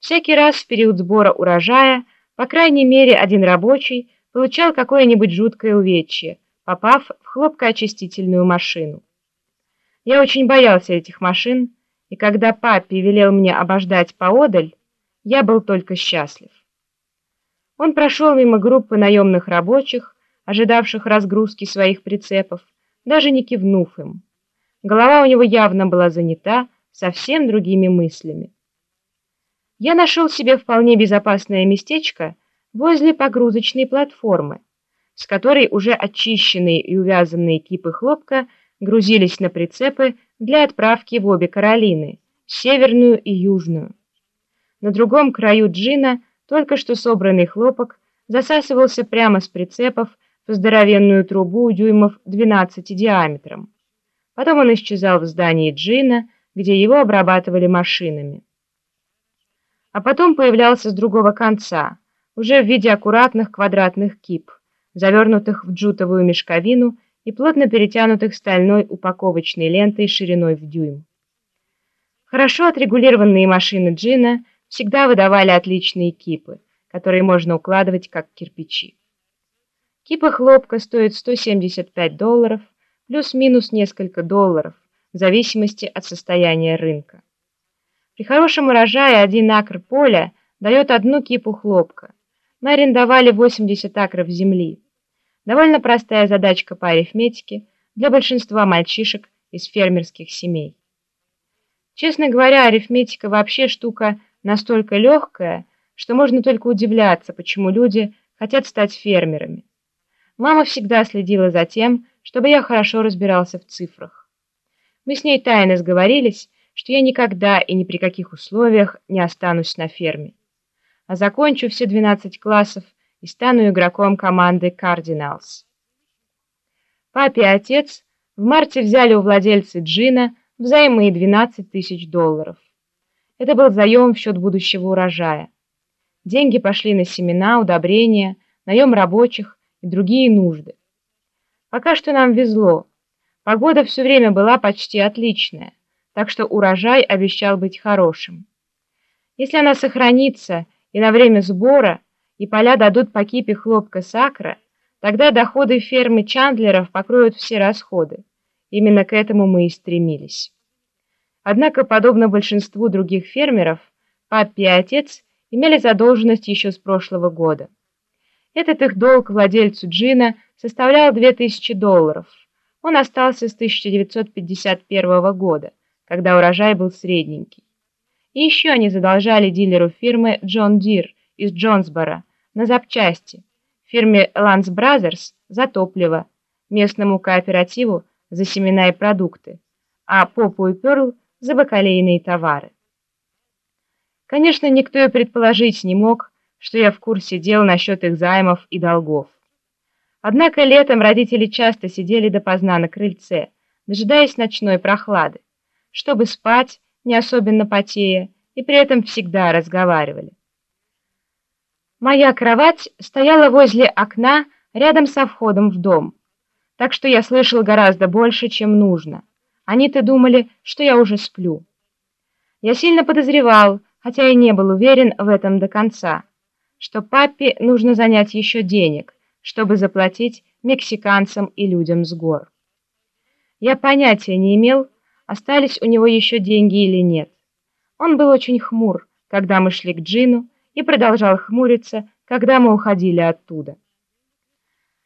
Всякий раз в период сбора урожая, по крайней мере, один рабочий получал какое-нибудь жуткое увечье, попав в хлопкоочистительную машину. Я очень боялся этих машин, и когда папе велел мне обождать поодаль, я был только счастлив. Он прошел мимо группы наемных рабочих, ожидавших разгрузки своих прицепов, даже не кивнув им. Голова у него явно была занята совсем другими мыслями. Я нашел себе вполне безопасное местечко возле погрузочной платформы, с которой уже очищенные и увязанные кипы хлопка грузились на прицепы для отправки в обе Каролины, северную и южную. На другом краю джина только что собранный хлопок засасывался прямо с прицепов в здоровенную трубу дюймов 12 диаметром. Потом он исчезал в здании джина, где его обрабатывали машинами. А потом появлялся с другого конца, уже в виде аккуратных квадратных кип, завернутых в джутовую мешковину и плотно перетянутых стальной упаковочной лентой шириной в дюйм. Хорошо отрегулированные машины Джина всегда выдавали отличные кипы, которые можно укладывать как кирпичи. Кипа хлопка стоит 175 долларов, плюс-минус несколько долларов, в зависимости от состояния рынка. При хорошем урожае один акр поля дает одну кипу хлопка. Мы арендовали 80 акров земли. Довольно простая задачка по арифметике для большинства мальчишек из фермерских семей. Честно говоря, арифметика вообще штука настолько легкая, что можно только удивляться, почему люди хотят стать фермерами. Мама всегда следила за тем, чтобы я хорошо разбирался в цифрах. Мы с ней тайно сговорились, что я никогда и ни при каких условиях не останусь на ферме, а закончу все 12 классов и стану игроком команды Cardinals. Папе и отец в марте взяли у владельца Джина взаймы 12 тысяч долларов. Это был заем в счет будущего урожая. Деньги пошли на семена, удобрения, наем рабочих и другие нужды. Пока что нам везло. Погода все время была почти отличная, так что урожай обещал быть хорошим. Если она сохранится и на время сбора, и поля дадут по кипе хлопка сакра, тогда доходы фермы Чандлеров покроют все расходы. Именно к этому мы и стремились. Однако, подобно большинству других фермеров, папа и отец имели задолженность еще с прошлого года. Этот их долг владельцу Джина составлял 2000 долларов. Он остался с 1951 года, когда урожай был средненький. И еще они задолжали дилеру фирмы Джон Дир из Джонсбора на запчасти, фирме Lance Brothers за топливо, местному кооперативу за семена и продукты, а Попу и Перл за бакалейные товары. Конечно, никто и предположить не мог, что я в курсе дел насчет их займов и долгов. Однако летом родители часто сидели допоздна на крыльце, дожидаясь ночной прохлады, чтобы спать, не особенно потея, и при этом всегда разговаривали. Моя кровать стояла возле окна рядом со входом в дом, так что я слышал гораздо больше, чем нужно. Они-то думали, что я уже сплю. Я сильно подозревал, хотя и не был уверен в этом до конца, что папе нужно занять еще денег, чтобы заплатить мексиканцам и людям с гор. Я понятия не имел, остались у него еще деньги или нет. Он был очень хмур, когда мы шли к Джину, и продолжал хмуриться, когда мы уходили оттуда.